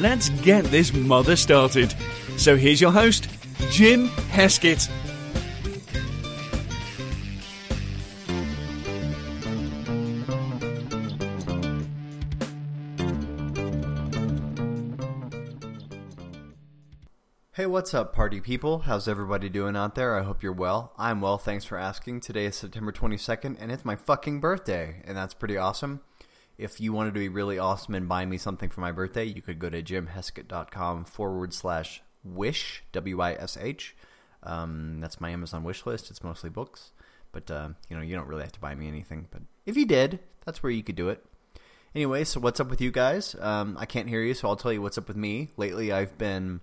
let's get this mother started. So here's your host, Jim Heskett. Hey, what's up, party people? How's everybody doing out there? I hope you're well. I'm well, thanks for asking. Today is September 22nd, and it's my fucking birthday, and that's pretty awesome. If you wanted to be really awesome and buy me something for my birthday, you could go to jimheskett.com forward slash wish, W-I-S-H. Um, that's my Amazon wish list. It's mostly books, but, uh, you know, you don't really have to buy me anything. But if you did, that's where you could do it. Anyway, so what's up with you guys? Um, I can't hear you, so I'll tell you what's up with me. Lately, I've been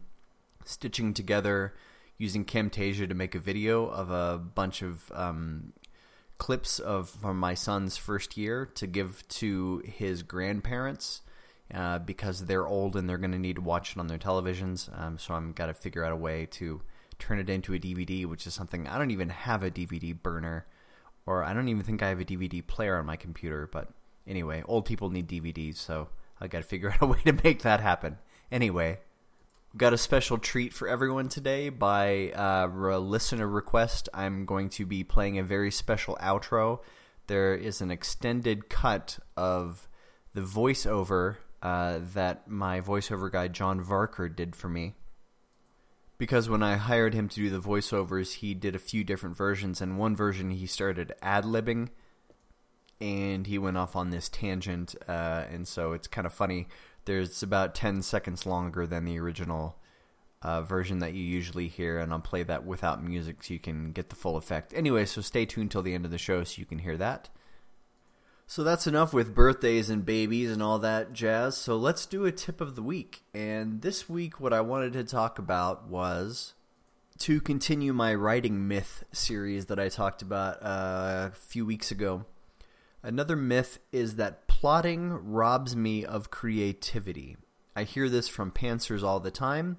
stitching together using Camtasia to make a video of a bunch of um, clips of from my son's first year to give to his grandparents uh, because they're old and they're going to need to watch it on their televisions. Um, so I'm got to figure out a way to turn it into a DVD, which is something I don't even have a DVD burner, or I don't even think I have a DVD player on my computer. But anyway, old people need DVDs, so I got to figure out a way to make that happen. Anyway, got a special treat for everyone today by uh, listener request. I'm going to be playing a very special outro. There is an extended cut of the voiceover uh, that my voiceover guy John Varker did for me. Because when I hired him to do the voiceovers, he did a few different versions, and one version he started ad-libbing, and he went off on this tangent, uh, and so it's kind of funny there's about 10 seconds longer than the original uh, version that you usually hear, and I'll play that without music so you can get the full effect. Anyway, so stay tuned till the end of the show so you can hear that. So that's enough with birthdays and babies and all that jazz. So let's do a tip of the week. And this week, what I wanted to talk about was to continue my writing myth series that I talked about uh, a few weeks ago. Another myth is that plotting robs me of creativity. I hear this from pantsers all the time,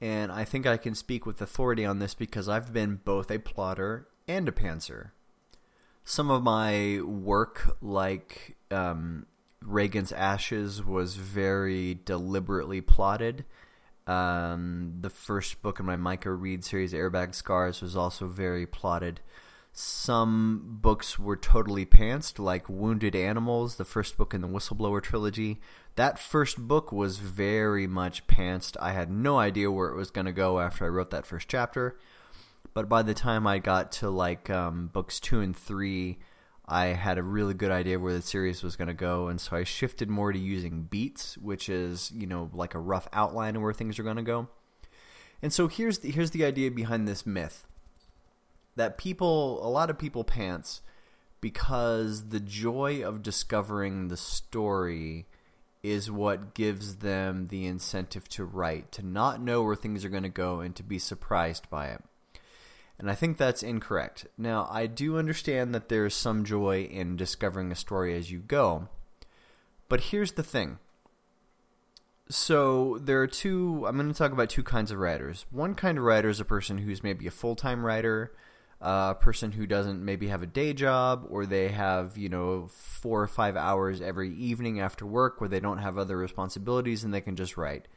and I think I can speak with authority on this because I've been both a plotter and a pantser. Some of my work, like um, Reagan's Ashes, was very deliberately plotted. Um, the first book in my Micah Reed series, Airbag Scars, was also very plotted. Some books were totally pantsed, like Wounded Animals, the first book in the Whistleblower trilogy. That first book was very much pantsed. I had no idea where it was going to go after I wrote that first chapter. But by the time I got to like um, books two and three, I had a really good idea where the series was going to go, and so I shifted more to using beats, which is you know like a rough outline of where things are going to go. And so here's the, here's the idea behind this myth that people, a lot of people pants because the joy of discovering the story is what gives them the incentive to write, to not know where things are going to go and to be surprised by it. And I think that's incorrect. Now, I do understand that there's some joy in discovering a story as you go, but here's the thing. So there are two, I'm going to talk about two kinds of writers. One kind of writer is a person who's maybe a full-time writer, a person who doesn't maybe have a day job or they have, you know, four or five hours every evening after work where they don't have other responsibilities and they can just write.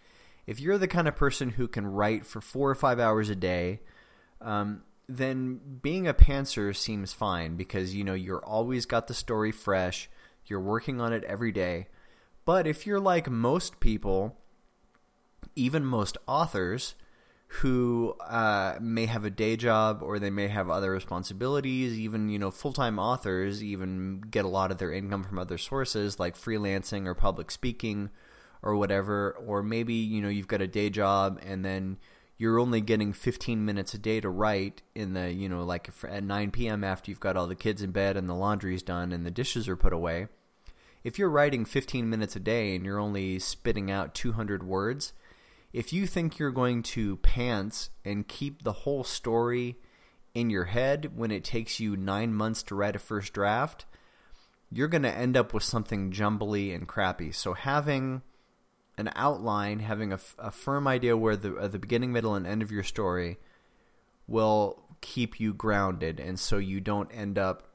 If you're the kind of person who can write for four or five hours a day, um, then being a pantser seems fine because, you know, you're always got the story fresh, you're working on it every day. But if you're like most people, even most authors, who uh, may have a day job or they may have other responsibilities. Even, you know, full-time authors even get a lot of their income from other sources like freelancing or public speaking or whatever. Or maybe, you know, you've got a day job and then you're only getting 15 minutes a day to write in the, you know, like at 9 p.m. after you've got all the kids in bed and the laundry's done and the dishes are put away. If you're writing 15 minutes a day and you're only spitting out 200 words – if you think you're going to pants and keep the whole story in your head when it takes you nine months to write a first draft, you're going to end up with something jumbly and crappy. So having an outline, having a, firm idea where the, uh, the beginning, middle, and end of your story will keep you grounded and so you don't end up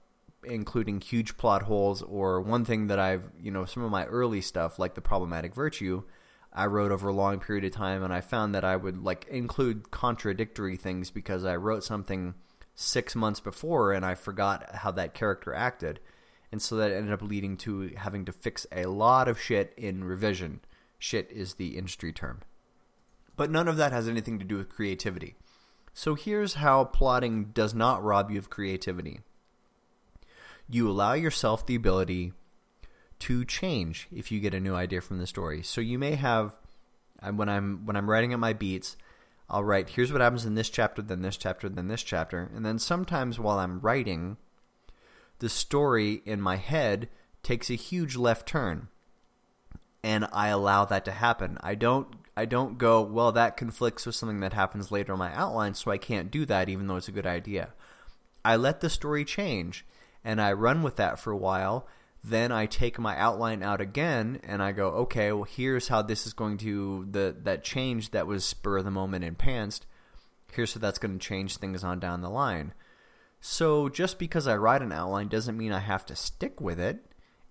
including huge plot holes or one thing that I've, you know, some of my early stuff like the problematic virtue, I wrote over a long period of time and I found that I would like include contradictory things because I wrote something six months before and I forgot how that character acted. And so that ended up leading to having to fix a lot of shit in revision. Shit is the industry term. But none of that has anything to do with creativity. So here's how plotting does not rob you of creativity you allow yourself the ability to change if you get a new idea from the story. So you may have when I'm when I'm writing at my beats, I'll write here's what happens in this chapter, then this chapter, then this chapter, and then sometimes while I'm writing, the story in my head takes a huge left turn. And I allow that to happen. I don't I don't go, well, that conflicts with something that happens later in my outline, so I can't do that even though it's a good idea. I let the story change and I run with that for a while. Then I take my outline out again and I go, okay, well, here's how this is going to, the that change that was spur of the moment in Pantsed, here's how that's going to change things on down the line. So just because I write an outline doesn't mean I have to stick with it,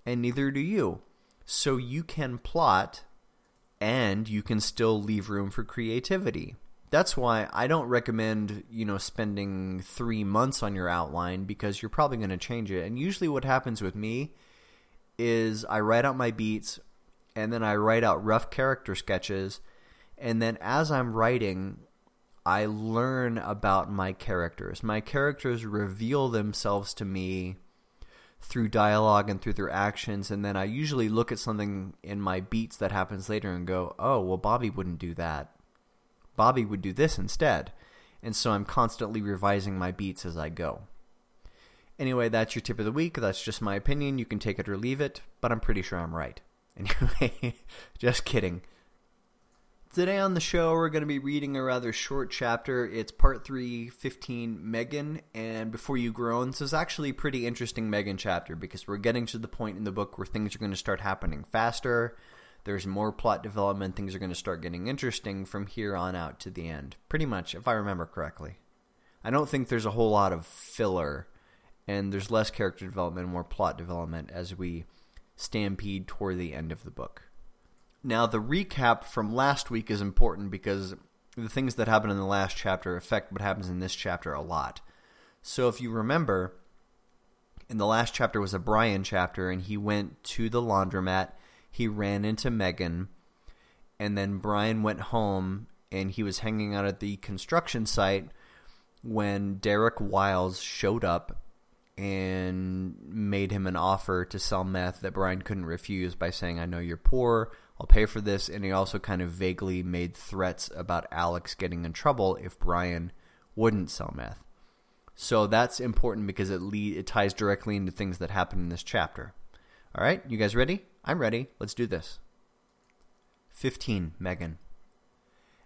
and neither do you. So you can plot, and you can still leave room for creativity that's why I don't recommend, you know, spending three months on your outline because you're probably going to change it. And usually what happens with me is I write out my beats and then I write out rough character sketches. And then as I'm writing, I learn about my characters. My characters reveal themselves to me through dialogue and through their actions. And then I usually look at something in my beats that happens later and go, oh, well, Bobby wouldn't do that Bobby would do this instead. And so I'm constantly revising my beats as I go. Anyway, that's your tip of the week. That's just my opinion. You can take it or leave it, but I'm pretty sure I'm right. Anyway, just kidding. Today on the show, we're going to be reading a rather short chapter. It's part 3, 15, Megan. And Before You Groan, this is actually a pretty interesting Megan chapter because we're getting to the point in the book where things are going to start happening faster there's more plot development, things are going to start getting interesting from here on out to the end. Pretty much, if I remember correctly. I don't think there's a whole lot of filler, and there's less character development, more plot development as we stampede toward the end of the book. Now, the recap from last week is important because the things that happen in the last chapter affect what happens in this chapter a lot. So if you remember, in the last chapter was a Brian chapter, and he went to the laundromat he ran into Megan, and then Brian went home, and he was hanging out at the construction site when Derek Wiles showed up and made him an offer to sell meth that Brian couldn't refuse by saying, I know you're poor, I'll pay for this, and he also kind of vaguely made threats about Alex getting in trouble if Brian wouldn't sell meth. So that's important because it lead, it ties directly into things that happen in this chapter. All right, you guys ready? I'm ready. Let's do this. 15. Megan.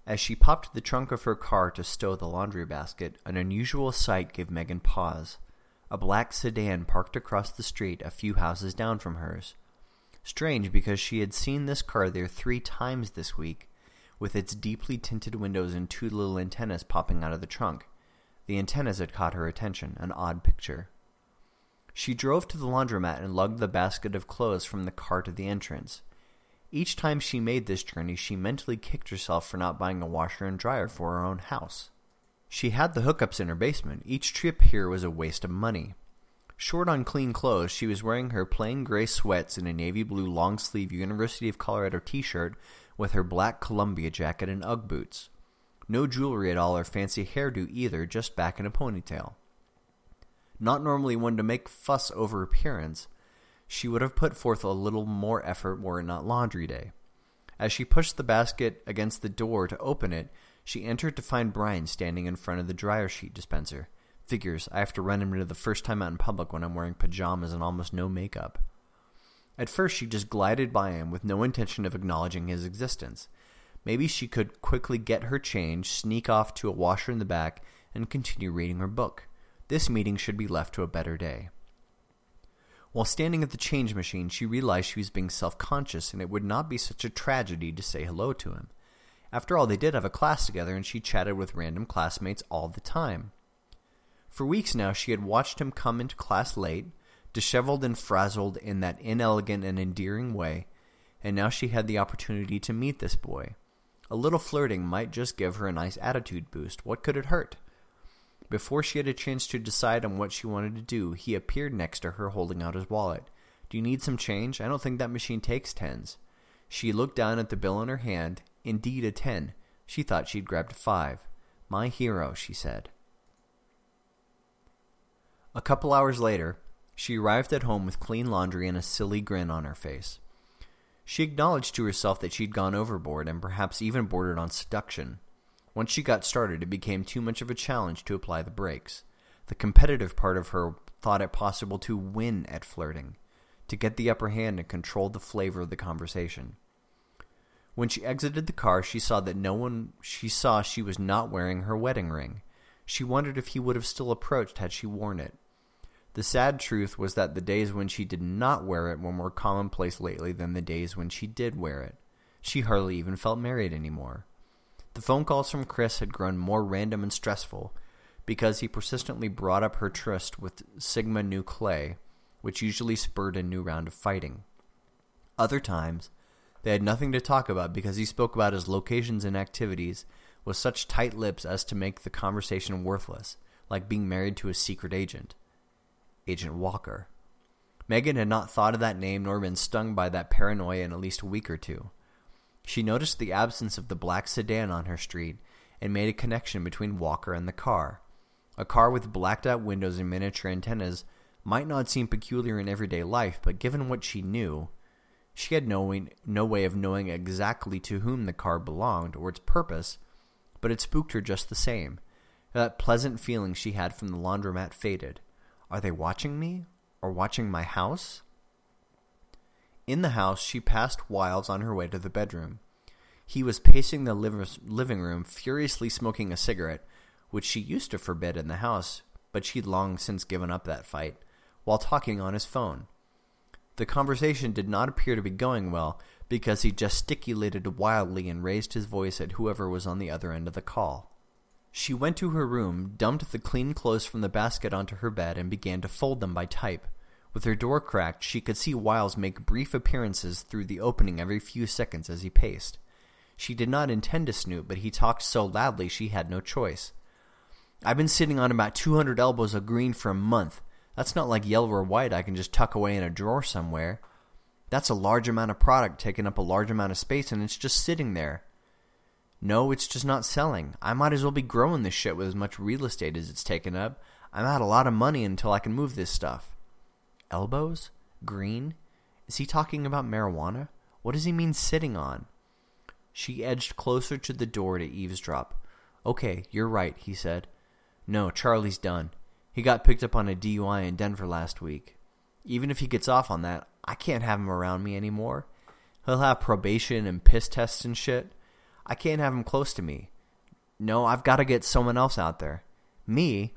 As she popped the trunk of her car to stow the laundry basket, an unusual sight gave Megan pause. A black sedan parked across the street a few houses down from hers. Strange because she had seen this car there three times this week, with its deeply tinted windows and two little antennas popping out of the trunk. The antennas had caught her attention, an odd picture. She drove to the laundromat and lugged the basket of clothes from the car to the entrance. Each time she made this journey, she mentally kicked herself for not buying a washer and dryer for her own house. She had the hookups in her basement. Each trip here was a waste of money. Short on clean clothes, she was wearing her plain gray sweats and a navy blue long-sleeve University of Colorado t-shirt with her black Columbia jacket and Ugg boots. No jewelry at all or fancy hairdo either, just back in a ponytail not normally one to make fuss over appearance, she would have put forth a little more effort were it not laundry day. As she pushed the basket against the door to open it, she entered to find Brian standing in front of the dryer sheet dispenser. Figures, I have to run him into the first time out in public when I'm wearing pajamas and almost no makeup. At first she just glided by him with no intention of acknowledging his existence. Maybe she could quickly get her change, sneak off to a washer in the back, and continue reading her book. This meeting should be left to a better day. While standing at the change machine, she realized she was being self-conscious and it would not be such a tragedy to say hello to him. After all, they did have a class together and she chatted with random classmates all the time. For weeks now, she had watched him come into class late, disheveled and frazzled in that inelegant and endearing way, and now she had the opportunity to meet this boy. A little flirting might just give her a nice attitude boost. What could it hurt? Before she had a chance to decide on what she wanted to do, he appeared next to her holding out his wallet. Do you need some change? I don't think that machine takes tens. She looked down at the bill in her hand. Indeed a ten. She thought she'd grabbed a five. My hero, she said. A couple hours later, she arrived at home with clean laundry and a silly grin on her face. She acknowledged to herself that she'd gone overboard and perhaps even bordered on seduction. Once she got started, it became too much of a challenge to apply the brakes. The competitive part of her thought it possible to win at flirting, to get the upper hand and control the flavor of the conversation. When she exited the car, she saw that no one she saw she was not wearing her wedding ring. She wondered if he would have still approached had she worn it. The sad truth was that the days when she did not wear it were more commonplace lately than the days when she did wear it. She hardly even felt married anymore. The phone calls from Chris had grown more random and stressful because he persistently brought up her tryst with Sigma Nu Clay, which usually spurred a new round of fighting. Other times, they had nothing to talk about because he spoke about his locations and activities with such tight lips as to make the conversation worthless, like being married to a secret agent. Agent Walker. Megan had not thought of that name nor been stung by that paranoia in at least a week or two. She noticed the absence of the black sedan on her street and made a connection between Walker and the car. A car with blacked-out windows and miniature antennas might not seem peculiar in everyday life, but given what she knew, she had no way, no way of knowing exactly to whom the car belonged or its purpose, but it spooked her just the same. That pleasant feeling she had from the laundromat faded. Are they watching me? Or watching my house? In the house, she passed Wiles on her way to the bedroom. He was pacing the living room, furiously smoking a cigarette, which she used to forbid in the house, but she'd long since given up that fight, while talking on his phone. The conversation did not appear to be going well, because he gesticulated wildly and raised his voice at whoever was on the other end of the call. She went to her room, dumped the clean clothes from the basket onto her bed, and began to fold them by type. With her door cracked, she could see Wiles make brief appearances through the opening every few seconds as he paced. She did not intend to snoop, but he talked so loudly she had no choice. I've been sitting on about 200 elbows of green for a month. That's not like yellow or white I can just tuck away in a drawer somewhere. That's a large amount of product taking up a large amount of space and it's just sitting there. No, it's just not selling. I might as well be growing this shit with as much real estate as it's taken up. I'm out a lot of money until I can move this stuff. Elbows? Green? Is he talking about marijuana? What does he mean sitting on? She edged closer to the door to eavesdrop. Okay, you're right, he said. No, Charlie's done. He got picked up on a DUI in Denver last week. Even if he gets off on that, I can't have him around me anymore. He'll have probation and piss tests and shit. I can't have him close to me. No, I've got to get someone else out there. Me?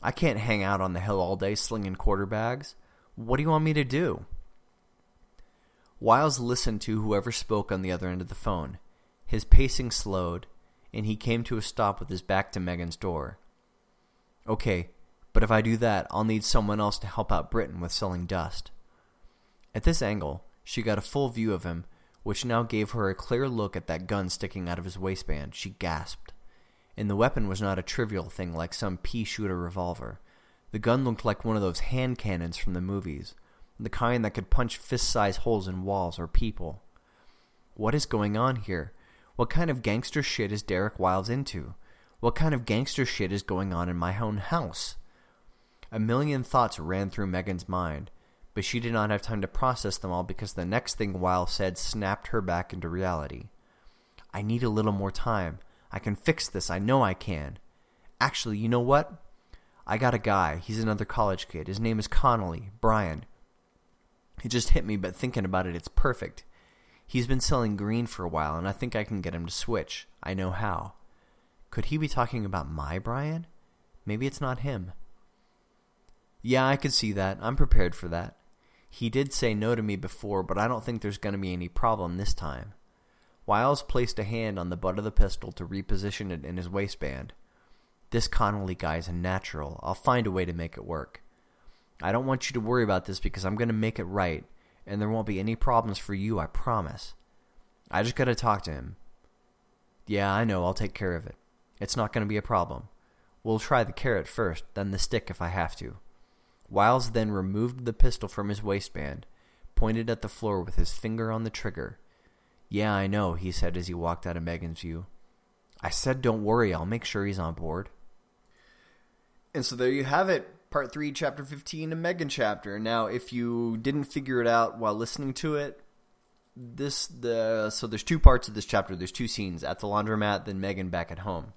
I can't hang out on the hill all day slinging quarter bags. What do you want me to do? Wiles listened to whoever spoke on the other end of the phone. His pacing slowed, and he came to a stop with his back to Megan's door. Okay, but if I do that, I'll need someone else to help out Britain with selling dust. At this angle, she got a full view of him, which now gave her a clear look at that gun sticking out of his waistband. She gasped. And the weapon was not a trivial thing like some pea-shooter revolver. The gun looked like one of those hand cannons from the movies, the kind that could punch fist-sized holes in walls or people. What is going on here? What kind of gangster shit is Derek Wiles into? What kind of gangster shit is going on in my own house? A million thoughts ran through Megan's mind, but she did not have time to process them all because the next thing Wiles said snapped her back into reality. I need a little more time. I can fix this. I know I can. Actually, you know what? I got a guy. He's another college kid. His name is Connolly, Brian. It just hit me, but thinking about it, it's perfect. He's been selling green for a while, and I think I can get him to switch. I know how. Could he be talking about my Brian? Maybe it's not him. Yeah, I could see that. I'm prepared for that. He did say no to me before, but I don't think there's going to be any problem this time. Wiles placed a hand on the butt of the pistol to reposition it in his waistband. This Connolly guy's a natural. I'll find a way to make it work. I don't want you to worry about this because I'm going to make it right, and there won't be any problems for you, I promise. I just got to talk to him. Yeah, I know. I'll take care of it. It's not going to be a problem. We'll try the carrot first, then the stick if I have to. Wiles then removed the pistol from his waistband, pointed at the floor with his finger on the trigger. Yeah, I know, he said as he walked out of Megan's view. I said don't worry, I'll make sure he's on board. And so there you have it, part 3, chapter 15, a Megan chapter. Now, if you didn't figure it out while listening to it, this the so there's two parts of this chapter. There's two scenes, at the laundromat, then Megan back at home.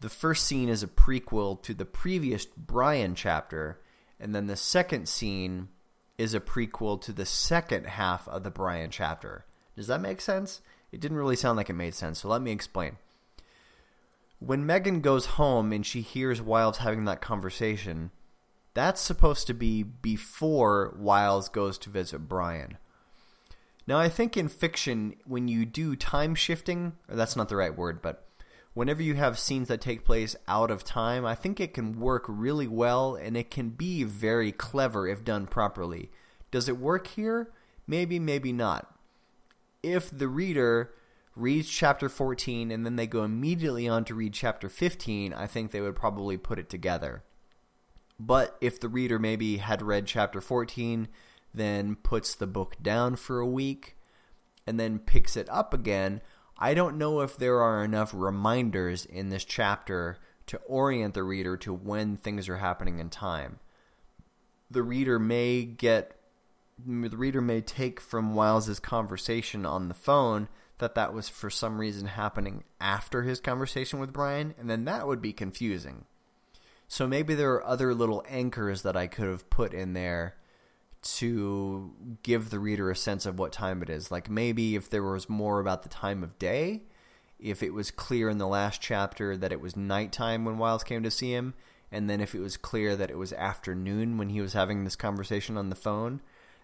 The first scene is a prequel to the previous Brian chapter, and then the second scene is a prequel to the second half of the Brian chapter. Does that make sense? It didn't really sound like it made sense, so let me explain. When Megan goes home and she hears Wiles having that conversation, that's supposed to be before Wiles goes to visit Brian. Now, I think in fiction, when you do time shifting, or that's not the right word, but whenever you have scenes that take place out of time, I think it can work really well and it can be very clever if done properly. Does it work here? Maybe, maybe not. If the reader reads chapter 14 and then they go immediately on to read chapter 15, I think they would probably put it together. But if the reader maybe had read chapter 14, then puts the book down for a week, and then picks it up again, I don't know if there are enough reminders in this chapter to orient the reader to when things are happening in time. The reader may get the reader may take from Wiles's conversation on the phone that that was for some reason happening after his conversation with Brian, and then that would be confusing. So maybe there are other little anchors that I could have put in there to give the reader a sense of what time it is. Like maybe if there was more about the time of day, if it was clear in the last chapter that it was nighttime when Wiles came to see him, and then if it was clear that it was afternoon when he was having this conversation on the phone,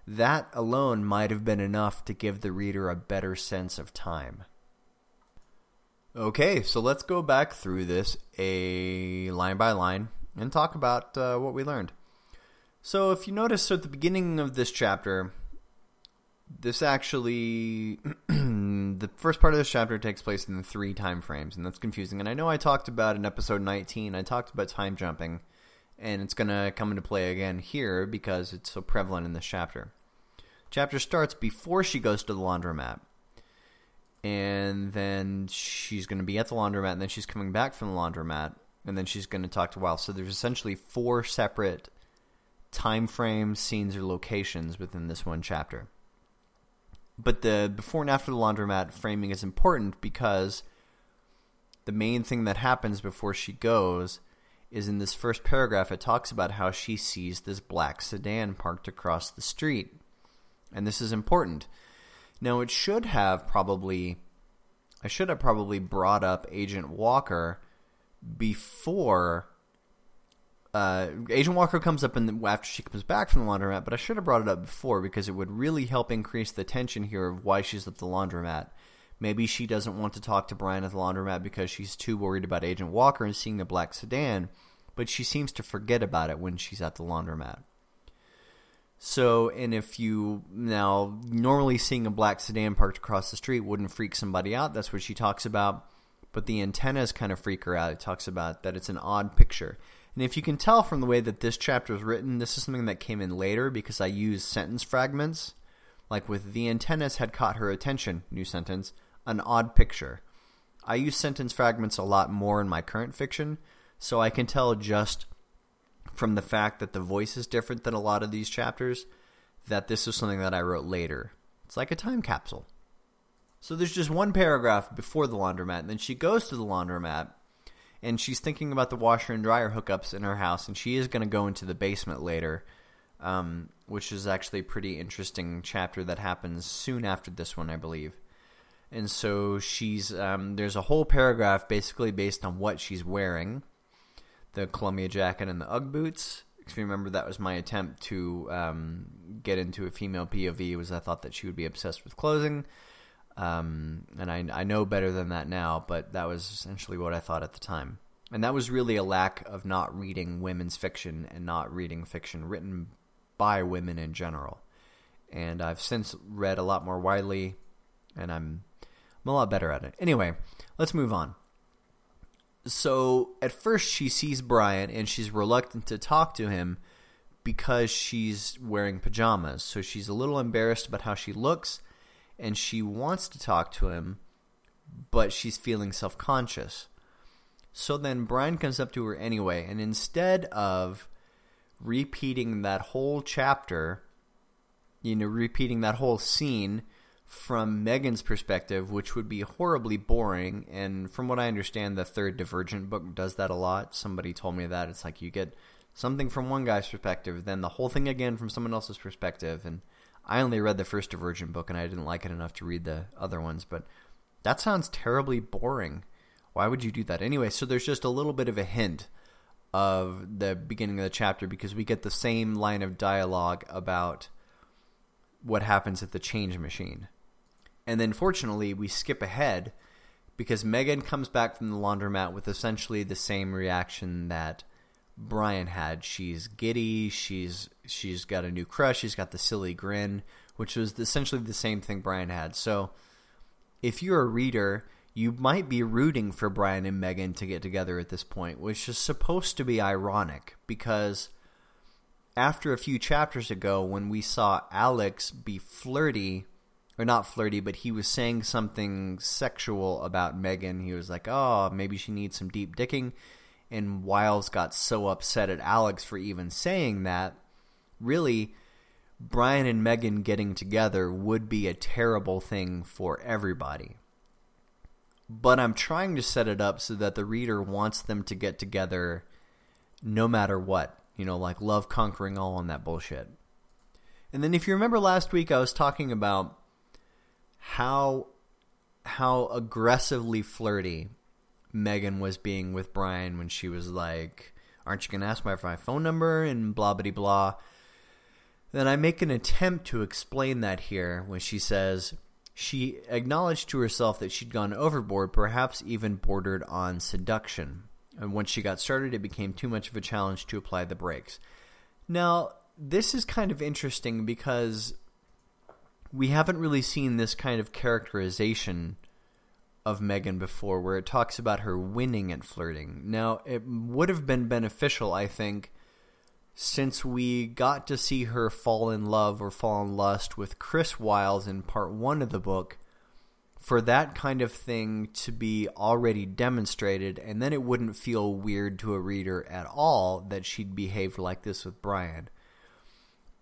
that alone might have been enough to give the reader a better sense of time. Okay, so let's go back through this a line by line and talk about uh, what we learned. So if you notice at the beginning of this chapter, this actually, the first part of this chapter takes place in three time frames, and that's confusing. And I know I talked about in episode 19, I talked about time jumping, and it's going to come into play again here because it's so prevalent in this chapter. Chapter starts before she goes to the laundromat. And then she's going to be at the laundromat, and then she's coming back from the laundromat, and then she's going to talk to Wiles. So there's essentially four separate time frames, scenes, or locations within this one chapter. But the before and after the laundromat framing is important because the main thing that happens before she goes is in this first paragraph it talks about how she sees this black sedan parked across the street. And this is important. Now it should have probably I should have probably brought up Agent Walker before uh, Agent Walker comes up in the, after she comes back from the laundromat, but I should have brought it up before because it would really help increase the tension here of why she's at the laundromat. Maybe she doesn't want to talk to Brian at the laundromat because she's too worried about Agent Walker and seeing the black sedan, but she seems to forget about it when she's at the laundromat. So, and if you now normally seeing a black sedan parked across the street wouldn't freak somebody out, that's what she talks about. But the antennas kind of freak her out. It talks about that it's an odd picture. And if you can tell from the way that this chapter is written, this is something that came in later because I used sentence fragments. Like with the antennas had caught her attention, new sentence, an odd picture. I use sentence fragments a lot more in my current fiction, so I can tell just from the fact that the voice is different than a lot of these chapters that this is something that I wrote later. It's like a time capsule. So there's just one paragraph before the laundromat, and then she goes to the laundromat, and she's thinking about the washer and dryer hookups in her house, and she is going to go into the basement later um, which is actually a pretty interesting chapter that happens soon after this one, I believe. And so she's um, there's a whole paragraph basically based on what she's wearing, the Columbia jacket and the UGG boots. If you remember, that was my attempt to um, get into a female POV. Was I thought that she would be obsessed with clothing, um, and I, I know better than that now. But that was essentially what I thought at the time, and that was really a lack of not reading women's fiction and not reading fiction written by women in general. And I've since read a lot more widely, and I'm I'm a lot better at it. Anyway, let's move on. So at first she sees Brian and she's reluctant to talk to him because she's wearing pajamas. So she's a little embarrassed about how she looks and she wants to talk to him, but she's feeling self-conscious. So then Brian comes up to her anyway, and instead of repeating that whole chapter, you know, repeating that whole scene from Megan's perspective, which would be horribly boring. And from what I understand, the third Divergent book does that a lot. Somebody told me that. It's like you get something from one guy's perspective, then the whole thing again from someone else's perspective. And I only read the first Divergent book, and I didn't like it enough to read the other ones. But that sounds terribly boring. Why would you do that? Anyway, so there's just a little bit of a hint of the beginning of the chapter because we get the same line of dialogue about what happens at the change machine. And then fortunately, we skip ahead because Megan comes back from the laundromat with essentially the same reaction that Brian had. She's giddy, she's she's got a new crush, she's got the silly grin, which was essentially the same thing Brian had. So if you're a reader you might be rooting for Brian and Megan to get together at this point, which is supposed to be ironic because after a few chapters ago when we saw Alex be flirty, or not flirty, but he was saying something sexual about Megan. He was like, oh, maybe she needs some deep dicking. And Wiles got so upset at Alex for even saying that. Really, Brian and Megan getting together would be a terrible thing for everybody but I'm trying to set it up so that the reader wants them to get together no matter what. You know, like love conquering all on that bullshit. And then if you remember last week, I was talking about how how aggressively flirty Megan was being with Brian when she was like, aren't you going to ask my, my phone number and blah, blah, blah. Then I make an attempt to explain that here when she says, she acknowledged to herself that she'd gone overboard, perhaps even bordered on seduction. And once she got started, it became too much of a challenge to apply the brakes. Now, this is kind of interesting because we haven't really seen this kind of characterization of Megan before where it talks about her winning at flirting. Now, it would have been beneficial, I think, since we got to see her fall in love or fall in lust with Chris Wiles in part one of the book, for that kind of thing to be already demonstrated, and then it wouldn't feel weird to a reader at all that she'd behaved like this with Brian.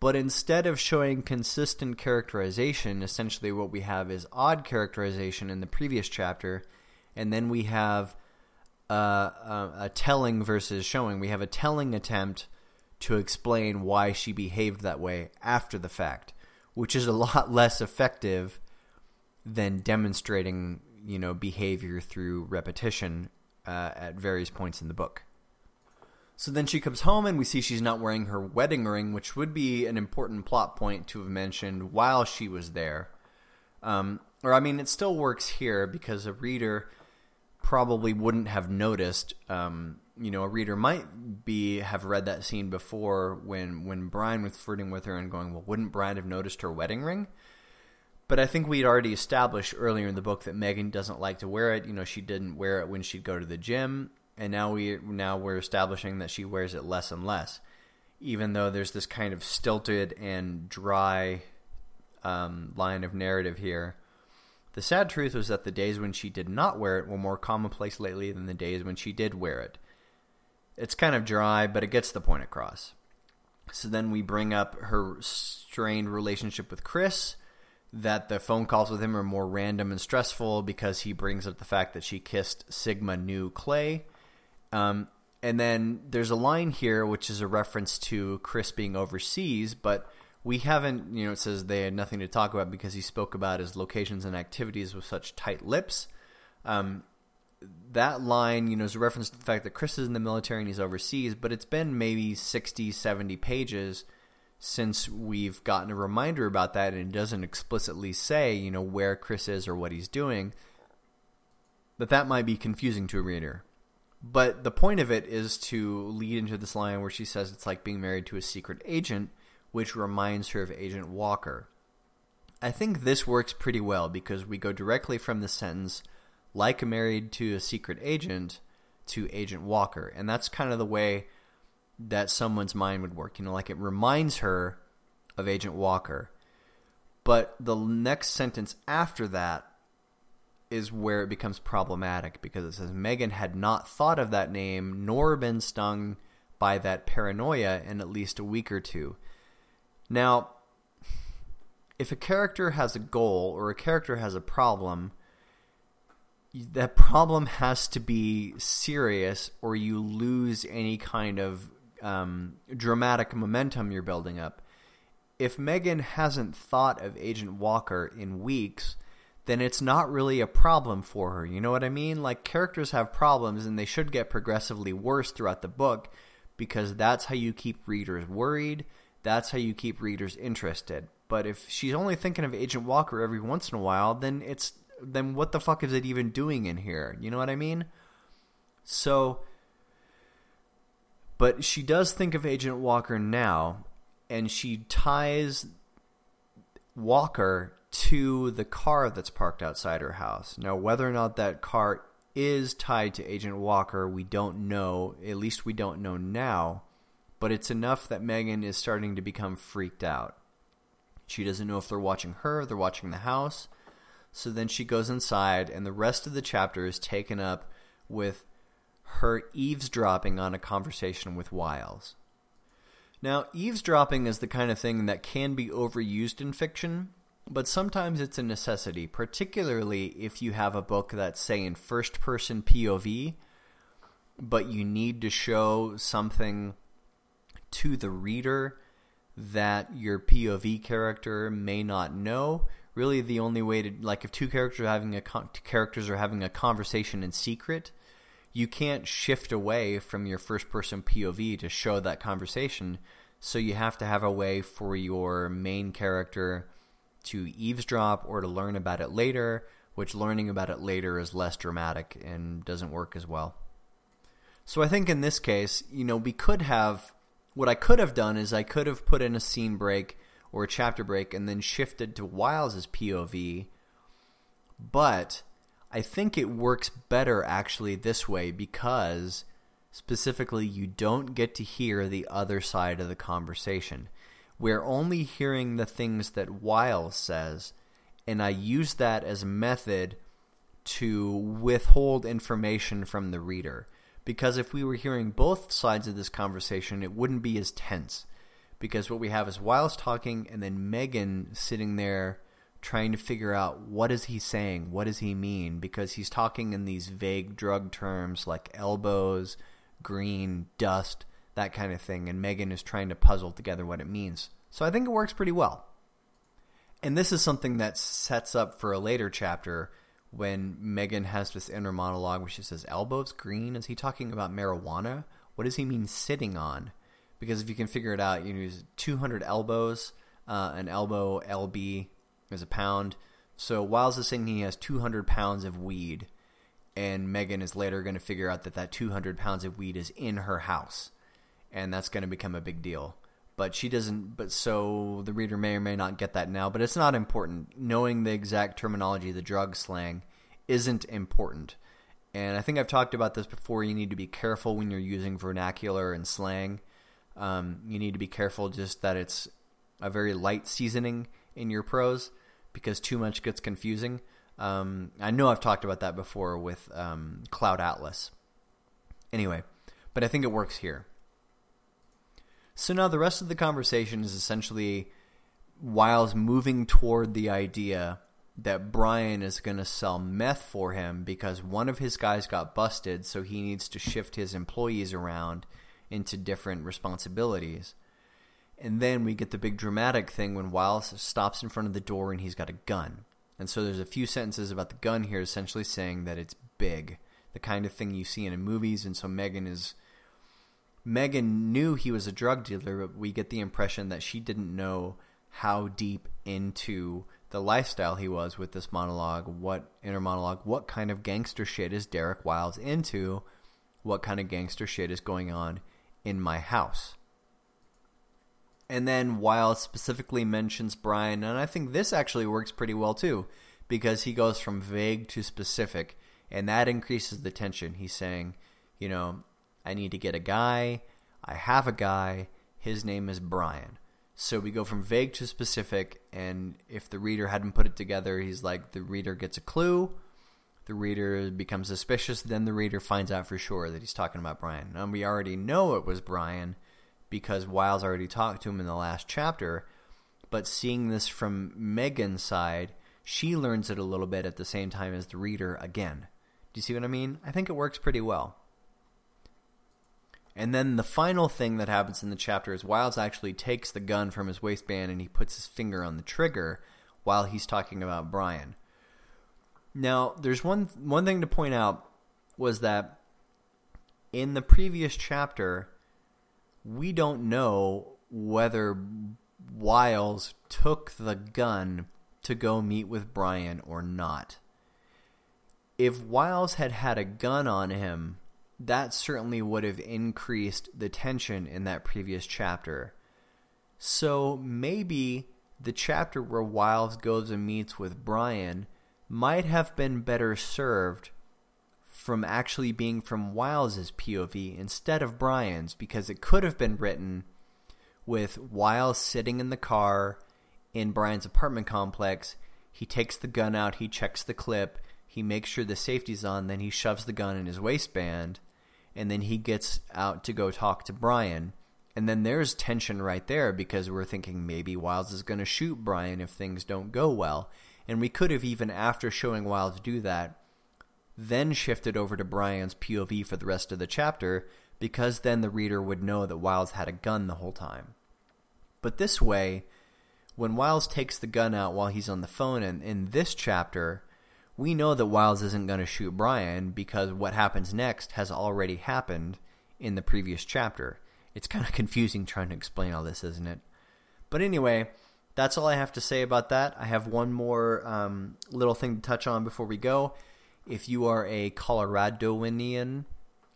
But instead of showing consistent characterization, essentially what we have is odd characterization in the previous chapter, and then we have uh, a, a telling versus showing. We have a telling attempt to explain why she behaved that way after the fact, which is a lot less effective than demonstrating, you know, behavior through repetition uh, at various points in the book. So then she comes home and we see she's not wearing her wedding ring, which would be an important plot point to have mentioned while she was there. Um, or, I mean, it still works here because a reader probably wouldn't have noticed um, you know, a reader might be have read that scene before when when Brian was flirting with her and going, well, wouldn't Brian have noticed her wedding ring? But I think we'd already established earlier in the book that Megan doesn't like to wear it. You know, she didn't wear it when she'd go to the gym, and now we now we're establishing that she wears it less and less, even though there's this kind of stilted and dry um, line of narrative here. The sad truth was that the days when she did not wear it were more commonplace lately than the days when she did wear it. It's kind of dry, but it gets the point across. So then we bring up her strained relationship with Chris, that the phone calls with him are more random and stressful because he brings up the fact that she kissed Sigma Nu Clay. Um, and then there's a line here which is a reference to Chris being overseas, but we haven't, you know, it says they had nothing to talk about because he spoke about his locations and activities with such tight lips. Um, that line, you know, is a reference to the fact that Chris is in the military and he's overseas, but it's been maybe 60, 70 pages since we've gotten a reminder about that and it doesn't explicitly say, you know, where Chris is or what he's doing, that that might be confusing to a reader. But the point of it is to lead into this line where she says it's like being married to a secret agent, which reminds her of Agent Walker. I think this works pretty well because we go directly from the sentence, like married to a secret agent, to Agent Walker. And that's kind of the way that someone's mind would work. You know, like it reminds her of Agent Walker. But the next sentence after that is where it becomes problematic because it says Megan had not thought of that name nor been stung by that paranoia in at least a week or two. Now, if a character has a goal or a character has a problem, that problem has to be serious or you lose any kind of um, dramatic momentum you're building up. If Megan hasn't thought of Agent Walker in weeks, then it's not really a problem for her. You know what I mean? Like, characters have problems, and they should get progressively worse throughout the book because that's how you keep readers worried. That's how you keep readers interested. But if she's only thinking of Agent Walker every once in a while, then it's then what the fuck is it even doing in here? You know what I mean? So, but she does think of Agent Walker now, and she ties Walker to the car that's parked outside her house. Now, whether or not that car is tied to Agent Walker, we don't know. At least we don't know now. But it's enough that Megan is starting to become freaked out. She doesn't know if they're watching her, they're watching the house. So then she goes inside, and the rest of the chapter is taken up with her eavesdropping on a conversation with Wiles. Now, eavesdropping is the kind of thing that can be overused in fiction, but sometimes it's a necessity, particularly if you have a book that's, say, in first-person POV, but you need to show something to the reader that your POV character may not know. Really, the only way to like if two characters are having a characters are having a conversation in secret, you can't shift away from your first-person POV to show that conversation. So you have to have a way for your main character to eavesdrop or to learn about it later, which learning about it later is less dramatic and doesn't work as well. So I think in this case, you know, we could have, what I could have done is I could have put in a scene break or a chapter break and then shifted to Wiles' POV, but I think it works better actually this way because specifically you don't get to hear the other side of the conversation we're only hearing the things that Wiles says, and I use that as a method to withhold information from the reader. Because if we were hearing both sides of this conversation, it wouldn't be as tense. Because what we have is Wiles talking and then Megan sitting there trying to figure out what is he saying, what does he mean, because he's talking in these vague drug terms like elbows, green, dust, that kind of thing, and Megan is trying to puzzle together what it means. So I think it works pretty well. And this is something that sets up for a later chapter when Megan has this inner monologue where she says, elbows green? Is he talking about marijuana? What does he mean sitting on? Because if you can figure it out, you use 200 elbows. Uh, an elbow, LB, is a pound. So Wiles is saying he has 200 pounds of weed. And Megan is later going to figure out that that 200 pounds of weed is in her house and that's going to become a big deal. But she doesn't. But so the reader may or may not get that now. But it's not important. Knowing the exact terminology, the drug slang, isn't important. And I think I've talked about this before. You need to be careful when you're using vernacular and slang. Um, you need to be careful just that it's a very light seasoning in your prose because too much gets confusing. Um, I know I've talked about that before with um, Cloud Atlas. Anyway, but I think it works here. So now the rest of the conversation is essentially Wiles moving toward the idea that Brian is going to sell meth for him because one of his guys got busted, so he needs to shift his employees around into different responsibilities. And then we get the big dramatic thing when Wiles stops in front of the door and he's got a gun. And so there's a few sentences about the gun here essentially saying that it's big, the kind of thing you see in movies. And so Megan is Megan knew he was a drug dealer, but we get the impression that she didn't know how deep into the lifestyle he was with this monologue, what inner monologue, what kind of gangster shit is Derek Wiles into, what kind of gangster shit is going on in my house. And then Wiles specifically mentions Brian, and I think this actually works pretty well too, because he goes from vague to specific, and that increases the tension. He's saying, you know, I need to get a guy. I have a guy. His name is Brian. So we go from vague to specific, and if the reader hadn't put it together, he's like, the reader gets a clue, the reader becomes suspicious, then the reader finds out for sure that he's talking about Brian. And we already know it was Brian because Wiles already talked to him in the last chapter, but seeing this from Megan's side, she learns it a little bit at the same time as the reader again. Do you see what I mean? I think it works pretty well. And then the final thing that happens in the chapter is Wiles actually takes the gun from his waistband and he puts his finger on the trigger while he's talking about Brian. Now, there's one one thing to point out was that in the previous chapter, we don't know whether Wiles took the gun to go meet with Brian or not. If Wiles had had a gun on him that certainly would have increased the tension in that previous chapter. So maybe the chapter where Wiles goes and meets with Brian might have been better served from actually being from Wiles's POV instead of Brian's because it could have been written with Wiles sitting in the car in Brian's apartment complex. He takes the gun out, he checks the clip, he makes sure the safety's on, then he shoves the gun in his waistband and then he gets out to go talk to Brian. And then there's tension right there because we're thinking maybe Wiles is going to shoot Brian if things don't go well. And we could have even, after showing Wiles do that, then shifted over to Brian's POV for the rest of the chapter because then the reader would know that Wiles had a gun the whole time. But this way, when Wiles takes the gun out while he's on the phone and in this chapter, we know that Wiles isn't going to shoot Brian because what happens next has already happened in the previous chapter. It's kind of confusing trying to explain all this, isn't it? But anyway, that's all I have to say about that. I have one more um, little thing to touch on before we go. If you are a Coloradoanian,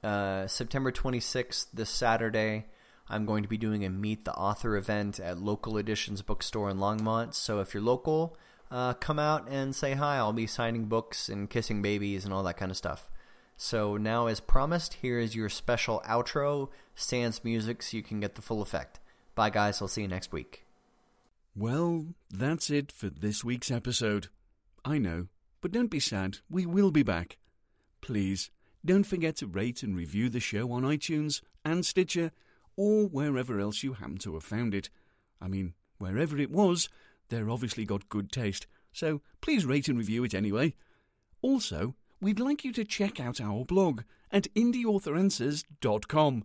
uh, September 26th, this Saturday, I'm going to be doing a Meet the Author event at Local Editions Bookstore in Longmont. So if you're local, uh, come out and say hi. I'll be signing books and kissing babies and all that kind of stuff. So now, as promised, here is your special outro, Sans music, so you can get the full effect. Bye, guys. I'll see you next week. Well, that's it for this week's episode. I know, but don't be sad. We will be back. Please, don't forget to rate and review the show on iTunes and Stitcher, or wherever else you happen to have found it. I mean, wherever it was, they're obviously got good taste, so please rate and review it anyway. Also, we'd like you to check out our blog at indieauthoranswers.com.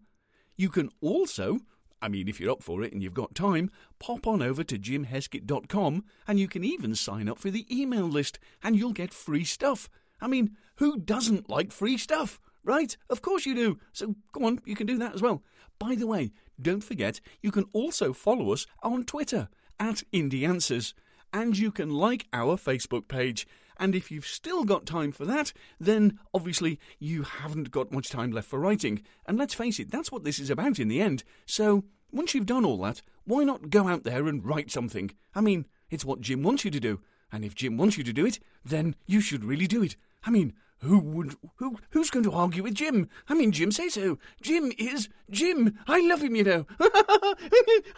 You can also, I mean, if you're up for it and you've got time, pop on over to jimheskett.com and you can even sign up for the email list and you'll get free stuff. I mean, who doesn't like free stuff? Right? Of course you do. So go on, you can do that as well. By the way, don't forget, you can also follow us on Twitter at Indie Answers, and you can like our Facebook page. And if you've still got time for that, then obviously you haven't got much time left for writing. And let's face it, that's what this is about in the end. So, once you've done all that, why not go out there and write something? I mean, it's what Jim wants you to do. And if Jim wants you to do it, then you should really do it. I mean, who would who who's going to argue with Jim? I mean, Jim say so. Jim is Jim. I love him, you know.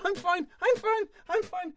I'm fine. I'm fine. I'm fine.